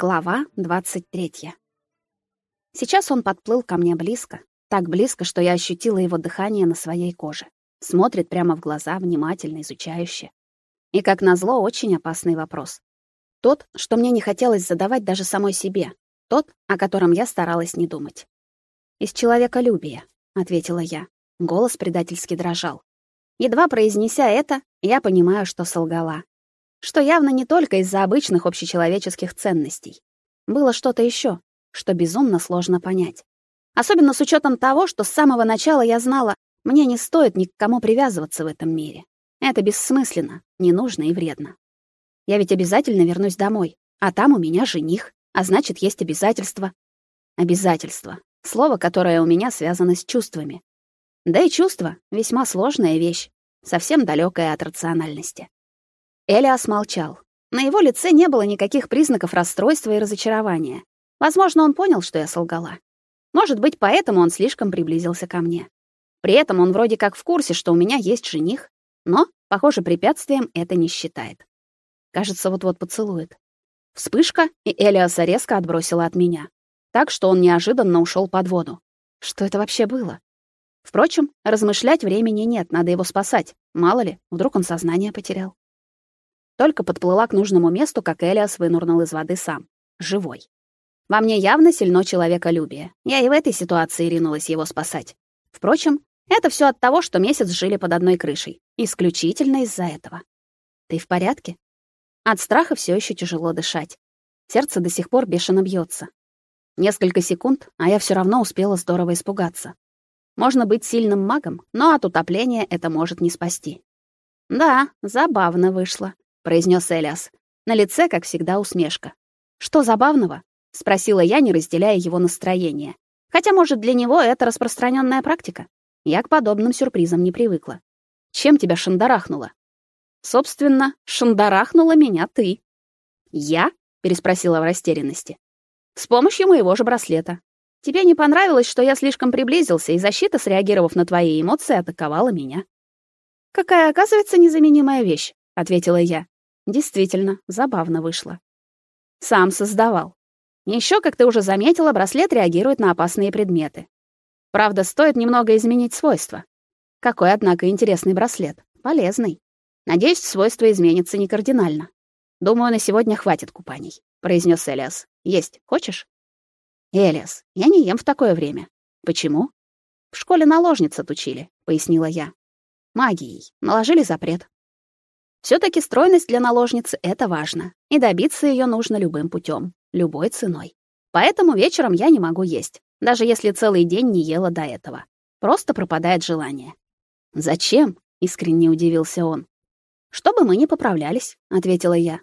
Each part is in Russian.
Глава 23. Сейчас он подплыл ко мне близко, так близко, что я ощутила его дыхание на своей коже. Смотрит прямо в глаза, внимательно, изучающе. И, как назло, очень опасный вопрос. Тот, что мне не хотелось задавать даже самой себе. Тот, о котором я старалась не думать. «Из человеколюбия», — ответила я. Голос предательски дрожал. Едва произнеся это, я понимаю, что солгала. Что явно не только из-за обычных общечеловеческих ценностей. Было что-то еще, что безумно сложно понять. Особенно с учетом того, что с самого начала я знала, мне не стоит ни к кому привязываться в этом мире. Это бессмысленно, не нужно и вредно. Я ведь обязательно вернусь домой, а там у меня жених, а значит, есть обязательства. Обязательства. Слово, которое у меня связано с чувствами. Да и чувство — весьма сложная вещь, совсем далекая от рациональности. Элиас молчал. На его лице не было никаких признаков расстройства и разочарования. Возможно, он понял, что я солгала. Может быть, поэтому он слишком приблизился ко мне. При этом он вроде как в курсе, что у меня есть жених, но, похоже, препятствием это не считает. Кажется, вот-вот поцелует. Вспышка, и Элиаса резко отбросила от меня. Так что он неожиданно ушел под воду. Что это вообще было? Впрочем, размышлять времени нет, надо его спасать. Мало ли, вдруг он сознание потерял. Только подплыла к нужному месту, как Элиас вынурнул из воды сам. Живой. Во мне явно сильно человеколюбие. Я и в этой ситуации ринулась его спасать. Впрочем, это все от того, что месяц жили под одной крышей. Исключительно из-за этого. Ты в порядке? От страха все еще тяжело дышать. Сердце до сих пор бешено бьется. Несколько секунд, а я все равно успела здорово испугаться. Можно быть сильным магом, но от утопления это может не спасти. Да, забавно вышло, произнес Элиас. На лице, как всегда, усмешка. Что забавного? спросила я, не разделяя его настроение. Хотя, может, для него это распространенная практика. Я к подобным сюрпризам не привыкла. Чем тебя шандарахнуло? Собственно, шандарахнула меня ты. Я? переспросила в растерянности. С помощью моего же браслета. Тебе не понравилось, что я слишком приблизился, и защита, среагировав на твои эмоции, атаковала меня. Какая, оказывается, незаменимая вещь, ответила я. Действительно, забавно вышло. Сам создавал. Еще, как ты уже заметила, браслет реагирует на опасные предметы. Правда, стоит немного изменить свойства. Какой, однако, интересный браслет. Полезный. Надеюсь, свойства изменятся не кардинально. Думаю, на сегодня хватит купаний, произнес Элиас. Есть хочешь? Элиас, я не ем в такое время. Почему? В школе наложниц отучили, пояснила я. Магией. Наложили запрет. Все таки стройность для наложницы это важно, и добиться ее нужно любым путем любой ценой. Поэтому вечером я не могу есть, даже если целый день не ела до этого. Просто пропадает желание. Зачем? искренне удивился он. Чтобы мы не поправлялись, ответила я.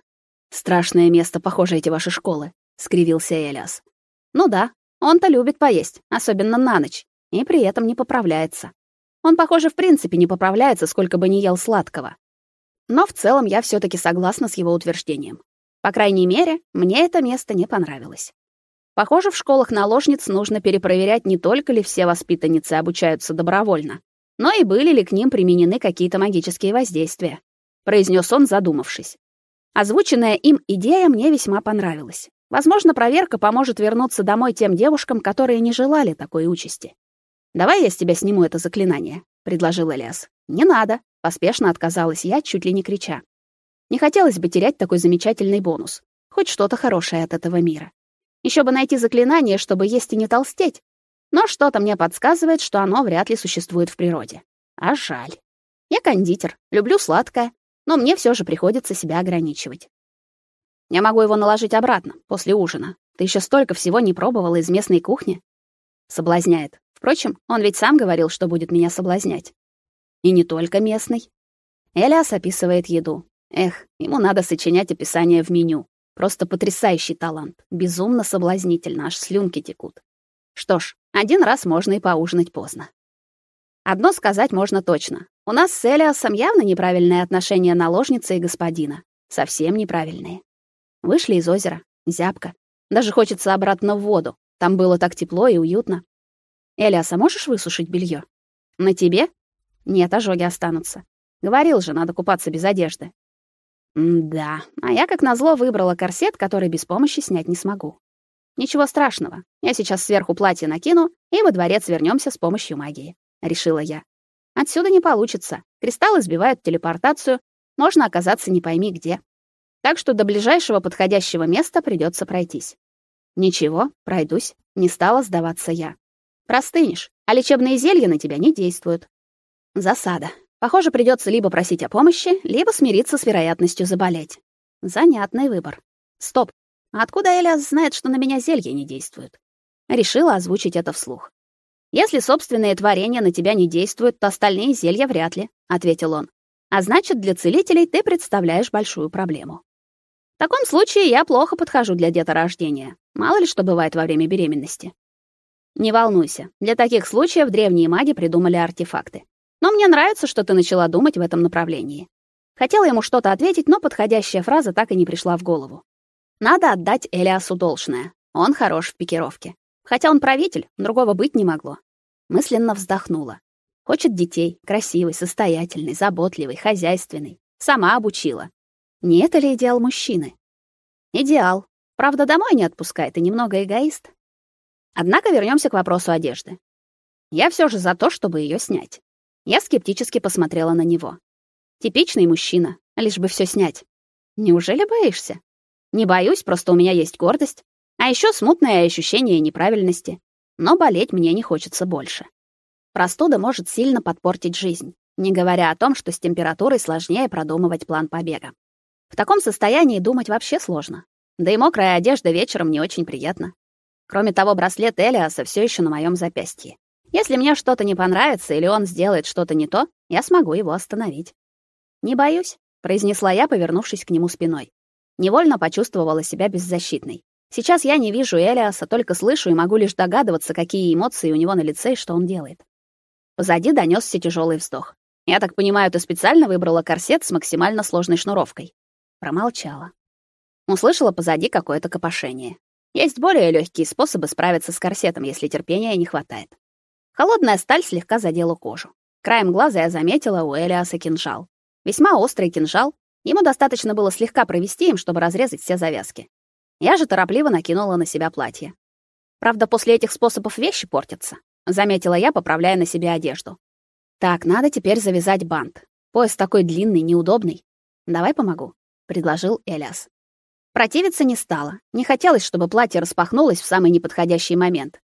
Страшное место, похоже, эти ваши школы, скривился Элиас. Ну да, он-то любит поесть, особенно на ночь, и при этом не поправляется. Он, похоже, в принципе не поправляется, сколько бы ни ел сладкого. Но в целом я все таки согласна с его утверждением. По крайней мере, мне это место не понравилось. Похоже, в школах наложниц нужно перепроверять не только ли все воспитанницы обучаются добровольно, но и были ли к ним применены какие-то магические воздействия, произнес он, задумавшись. Озвученная им идея мне весьма понравилась. Возможно, проверка поможет вернуться домой тем девушкам, которые не желали такой участи. Давай я с тебя сниму это заклинание, предложил Элиас. Не надо, поспешно отказалась я, чуть ли не крича. Не хотелось бы терять такой замечательный бонус. Хоть что-то хорошее от этого мира. Еще бы найти заклинание, чтобы есть и не толстеть. Но что-то мне подсказывает, что оно вряд ли существует в природе. А жаль. Я кондитер, люблю сладкое, но мне все же приходится себя ограничивать. Я могу его наложить обратно, после ужина. Ты еще столько всего не пробовала из местной кухни. Соблазняет. Впрочем, он ведь сам говорил, что будет меня соблазнять. И не только местный. Элиас описывает еду. Эх, ему надо сочинять описание в меню. Просто потрясающий талант. Безумно соблазнительно, аж слюнки текут. Что ж, один раз можно и поужинать поздно. Одно сказать можно точно. У нас с Элиасом явно неправильные отношения наложницы и господина. Совсем неправильные. Вышли из озера. Зябко. Даже хочется обратно в воду. Там было так тепло и уютно. Элиаса, можешь высушить белье? На тебе? Нет, ожоги останутся. Говорил же, надо купаться без одежды. М-да, а я как назло выбрала корсет, который без помощи снять не смогу. Ничего страшного. Я сейчас сверху платье накину, и во дворец вернемся с помощью магии, решила я. Отсюда не получится. Кристаллы сбивают телепортацию, можно оказаться не пойми где. Так что до ближайшего подходящего места придется пройтись. Ничего, пройдусь, не стала сдаваться я. Простынешь, а лечебные зелья на тебя не действуют. Засада. Похоже, придется либо просить о помощи, либо смириться с вероятностью заболеть. Занятный выбор. Стоп. А откуда Элиас знает, что на меня зелья не действуют? Решила озвучить это вслух. Если собственные творения на тебя не действуют, то остальные зелья вряд ли, ответил он. А значит, для целителей ты представляешь большую проблему. В таком случае я плохо подхожу для деторождения. Мало ли что бывает во время беременности. Не волнуйся. Для таких случаев древние маги придумали артефакты. Но мне нравится, что ты начала думать в этом направлении. Хотела ему что-то ответить, но подходящая фраза так и не пришла в голову. Надо отдать Элиасу должное. Он хорош в пикировке. Хотя он правитель, другого быть не могло. Мысленно вздохнула. Хочет детей, красивый, состоятельный, заботливый, хозяйственный. Сама обучила. Не это ли идеал мужчины? Идеал. Правда, домой не отпускает и немного эгоист. Однако вернемся к вопросу одежды. Я все же за то, чтобы ее снять. Я скептически посмотрела на него. Типичный мужчина, лишь бы все снять. Неужели боишься? Не боюсь, просто у меня есть гордость, а еще смутное ощущение неправильности. Но болеть мне не хочется больше. Простуда может сильно подпортить жизнь, не говоря о том, что с температурой сложнее продумывать план побега. В таком состоянии думать вообще сложно. Да и мокрая одежда вечером не очень приятно. Кроме того, браслет Элиаса все еще на моем запястье. Если мне что-то не понравится или он сделает что-то не то, я смогу его остановить. Не боюсь, произнесла я, повернувшись к нему спиной. Невольно почувствовала себя беззащитной. Сейчас я не вижу Элиаса, только слышу и могу лишь догадываться, какие эмоции у него на лице и что он делает. Позади донесся тяжелый вздох. Я так понимаю, ты специально выбрала корсет с максимально сложной шнуровкой. Промолчала. Услышала позади какое-то копошение. Есть более легкие способы справиться с корсетом, если терпения не хватает. Холодная сталь слегка задела кожу. Краем глаза я заметила у Элиаса кинжал. Весьма острый кинжал. Ему достаточно было слегка провести им, чтобы разрезать все завязки. Я же торопливо накинула на себя платье. Правда, после этих способов вещи портятся, заметила я, поправляя на себе одежду. Так, надо теперь завязать бант. Пояс такой длинный, неудобный. Давай помогу, предложил Элиас. Противиться не стала. Не хотелось, чтобы платье распахнулось в самый неподходящий момент.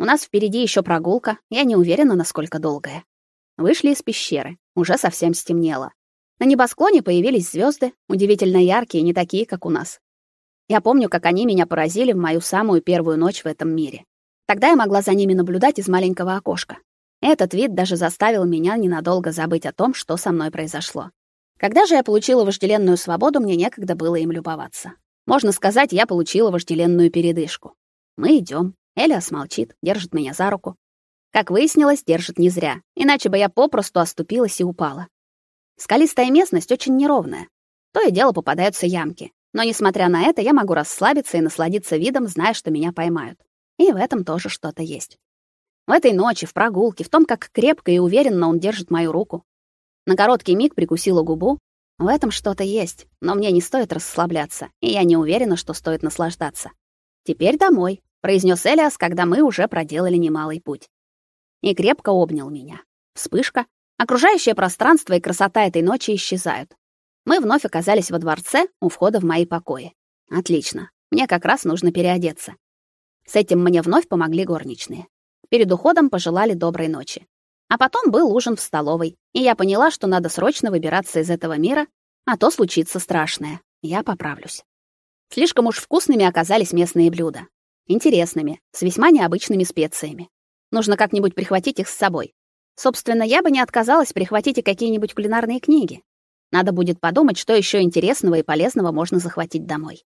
У нас впереди еще прогулка, я не уверена, насколько долгая. Вышли из пещеры, уже совсем стемнело. На небосклоне появились звезды, удивительно яркие, не такие, как у нас. Я помню, как они меня поразили в мою самую первую ночь в этом мире. Тогда я могла за ними наблюдать из маленького окошка. Этот вид даже заставил меня ненадолго забыть о том, что со мной произошло. Когда же я получила вожделенную свободу, мне некогда было им любоваться. Можно сказать, я получила вожделенную передышку. Мы идем. Элиас молчит, держит меня за руку. Как выяснилось, держит не зря, иначе бы я попросту оступилась и упала. Скалистая местность очень неровная. То и дело попадаются ямки. Но несмотря на это, я могу расслабиться и насладиться видом, зная, что меня поймают. И в этом тоже что-то есть. В этой ночи, в прогулке, в том, как крепко и уверенно он держит мою руку. На короткий миг прикусила губу. В этом что-то есть, но мне не стоит расслабляться, и я не уверена, что стоит наслаждаться. Теперь домой, произнес Элиас, когда мы уже проделали немалый путь. И крепко обнял меня. Вспышка, окружающее пространство и красота этой ночи исчезают. Мы вновь оказались во дворце у входа в мои покои. Отлично. Мне как раз нужно переодеться. С этим мне вновь помогли горничные. Перед уходом пожелали доброй ночи. А потом был ужин в столовой, и я поняла, что надо срочно выбираться из этого мира, а то случится страшное. Я поправлюсь. Слишком уж вкусными оказались местные блюда интересными, с весьма необычными специями. Нужно как-нибудь прихватить их с собой. Собственно, я бы не отказалась прихватить и какие-нибудь кулинарные книги. Надо будет подумать, что еще интересного и полезного можно захватить домой.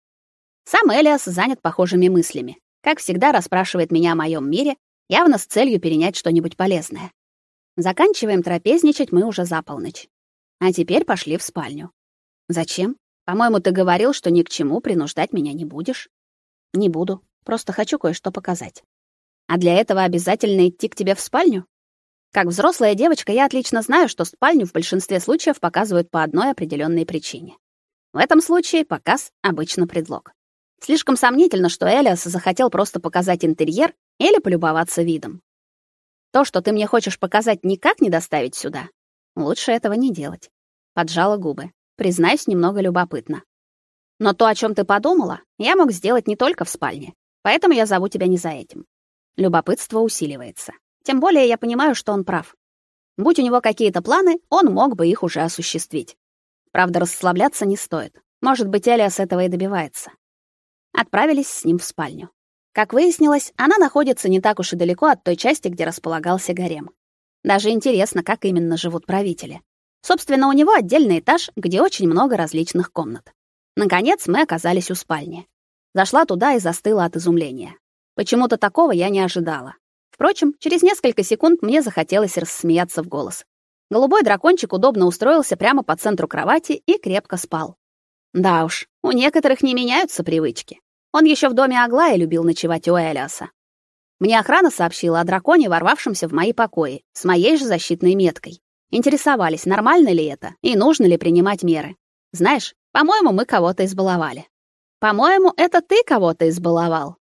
Сам Элиас занят похожими мыслями. Как всегда, расспрашивает меня о моем мире, явно с целью перенять что-нибудь полезное. Заканчиваем трапезничать мы уже за полночь. А теперь пошли в спальню. Зачем? По-моему, ты говорил, что ни к чему принуждать меня не будешь. Не буду. Просто хочу кое-что показать. А для этого обязательно идти к тебе в спальню? Как взрослая девочка, я отлично знаю, что спальню в большинстве случаев показывают по одной определенной причине. В этом случае показ обычно предлог. Слишком сомнительно, что Элиас захотел просто показать интерьер или полюбоваться видом. То, что ты мне хочешь показать, никак не доставить сюда. Лучше этого не делать. Поджала губы. Признаюсь, немного любопытно. Но то, о чем ты подумала, я мог сделать не только в спальне. Поэтому я зову тебя не за этим. Любопытство усиливается. Тем более я понимаю, что он прав. Будь у него какие-то планы, он мог бы их уже осуществить. Правда, расслабляться не стоит. Может быть, Элиас этого и добивается. Отправились с ним в спальню. Как выяснилось, она находится не так уж и далеко от той части, где располагался гарем. Даже интересно, как именно живут правители. Собственно, у него отдельный этаж, где очень много различных комнат. Наконец мы оказались у спальни. Зашла туда и застыла от изумления. Почему-то такого я не ожидала. Впрочем, через несколько секунд мне захотелось рассмеяться в голос. Голубой дракончик удобно устроился прямо по центру кровати и крепко спал. Да уж, у некоторых не меняются привычки. Он еще в доме Аглая любил ночевать у Элиаса. Мне охрана сообщила о драконе, ворвавшемся в мои покои, с моей же защитной меткой. Интересовались, нормально ли это и нужно ли принимать меры. Знаешь, по-моему, мы кого-то избаловали. По-моему, это ты кого-то избаловал,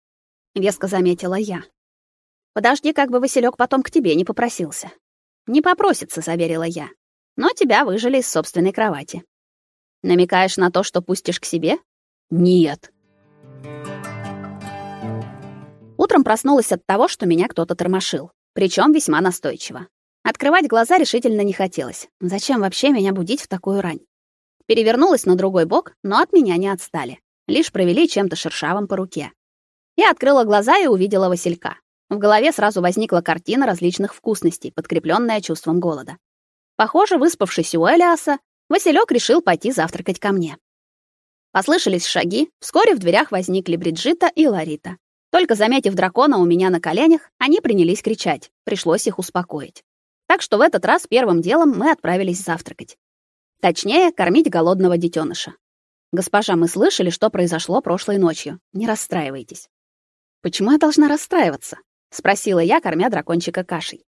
веско заметила я. Подожди, как бы Василек потом к тебе не попросился. Не попросится, заверила я. Но тебя выжили из собственной кровати. Намекаешь на то, что пустишь к себе? Нет. Утром проснулась от того, что меня кто-то тормошил, причем весьма настойчиво. Открывать глаза решительно не хотелось. Зачем вообще меня будить в такую рань? Перевернулась на другой бок, но от меня не отстали. Лишь провели чем-то шершавым по руке. Я открыла глаза и увидела Василька. В голове сразу возникла картина различных вкусностей, подкрепленная чувством голода. Похоже, выспавшись у Элиаса, Василек решил пойти завтракать ко мне. Послышались шаги, вскоре в дверях возникли Бриджита и Ларита. Только заметив дракона у меня на коленях, они принялись кричать. Пришлось их успокоить. Так что в этот раз первым делом мы отправились завтракать. Точнее, кормить голодного детеныша. Госпожа, мы слышали, что произошло прошлой ночью. Не расстраивайтесь. Почему я должна расстраиваться? спросила я, кормя дракончика кашей.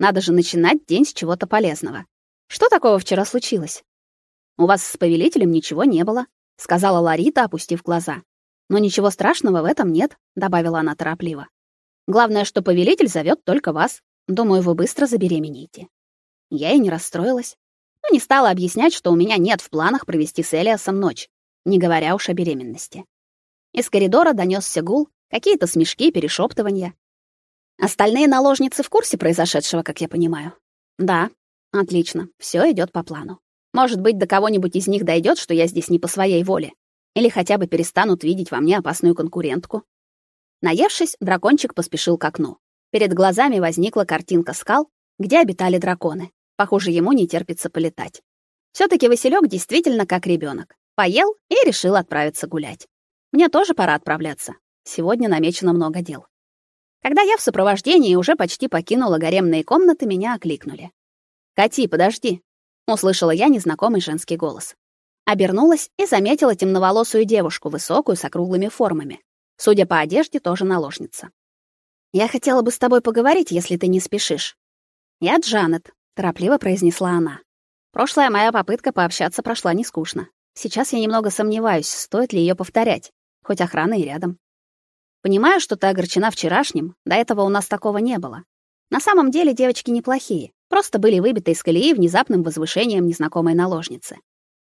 Надо же начинать день с чего-то полезного. Что такого вчера случилось? У вас с повелителем ничего не было, сказала Ларита, опустив глаза. Но ничего страшного в этом нет, добавила она торопливо. Главное, что повелитель зовет только вас. Думаю, вы быстро забеременеете. Я и не расстроилась. Но не стала объяснять, что у меня нет в планах провести с Элиасом ночь, не говоря уж о беременности. Из коридора донесся гул, какие-то смешки, перешептывания. Остальные наложницы в курсе произошедшего, как я понимаю. Да. Отлично. все идет по плану. Может быть, до кого-нибудь из них дойдет, что я здесь не по своей воле, или хотя бы перестанут видеть во мне опасную конкурентку. Наевшись, дракончик поспешил к окну. Перед глазами возникла картинка скал, где обитали драконы. Похоже, ему не терпится полетать. все таки Василек действительно как ребенок. Поел и решил отправиться гулять. Мне тоже пора отправляться. Сегодня намечено много дел. Когда я в сопровождении уже почти покинула гаремные комнаты, меня окликнули. «Кати, подожди!» — услышала я незнакомый женский голос. Обернулась и заметила темноволосую девушку, высокую, с округлыми формами. Судя по одежде, тоже наложница. «Я хотела бы с тобой поговорить, если ты не спешишь». «Я Джанет», — торопливо произнесла она. «Прошлая моя попытка пообщаться прошла не скучно. Сейчас я немного сомневаюсь, стоит ли ее повторять, хоть охрана и рядом». Понимаю, что ты огорчена вчерашним, до этого у нас такого не было. На самом деле девочки неплохие, просто были выбиты из колеи внезапным возвышением незнакомой наложницы.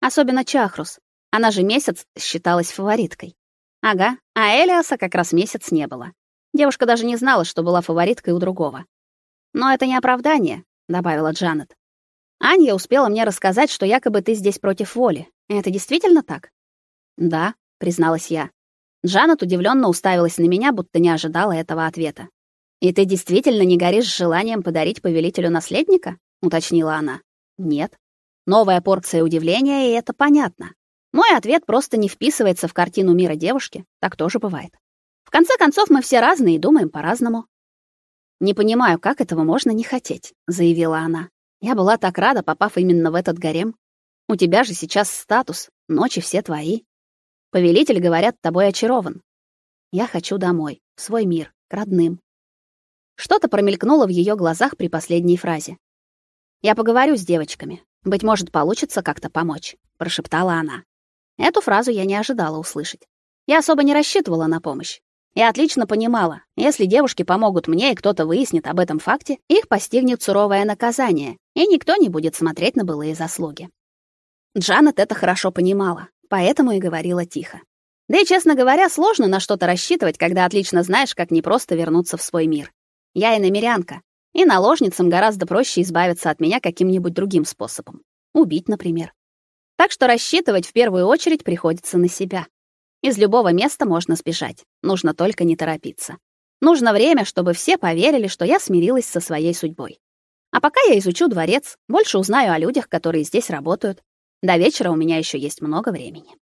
Особенно Чахрус. Она же месяц считалась фавориткой. Ага, а Элиаса как раз месяц не было. Девушка даже не знала, что была фавориткой у другого. Но это не оправдание, добавила Джанет. Аня успела мне рассказать, что якобы ты здесь против воли. Это действительно так? Да, призналась я. Джанет удивленно уставилась на меня, будто не ожидала этого ответа. «И ты действительно не горишь желанием подарить повелителю наследника?» — уточнила она. «Нет». Новая порция удивления, и это понятно. Мой ответ просто не вписывается в картину мира девушки, так тоже бывает. В конце концов, мы все разные и думаем по-разному. «Не понимаю, как этого можно не хотеть», — заявила она. «Я была так рада, попав именно в этот гарем. У тебя же сейчас статус, ночи все твои. Повелитель, говорят, тобой очарован. Я хочу домой, в свой мир, к родным. Что-то промелькнуло в ее глазах при последней фразе. Я поговорю с девочками. Быть может, получится как-то помочь, прошептала она. Эту фразу я не ожидала услышать. Я особо не рассчитывала на помощь. Я отлично понимала, если девушки помогут мне и кто-то выяснит об этом факте, их постигнет суровое наказание, и никто не будет смотреть на былые заслуги. Джанет это хорошо понимала, поэтому и говорила тихо. Да и, честно говоря, сложно на что-то рассчитывать, когда отлично знаешь, как непросто вернуться в свой мир. Я и намерянка, и наложницам гораздо проще избавиться от меня каким-нибудь другим способом. Убить, например. Так что рассчитывать в первую очередь приходится на себя. Из любого места можно сбежать, нужно только не торопиться. Нужно время, чтобы все поверили, что я смирилась со своей судьбой. А пока я изучу дворец, больше узнаю о людях, которые здесь работают. До вечера у меня еще есть много времени.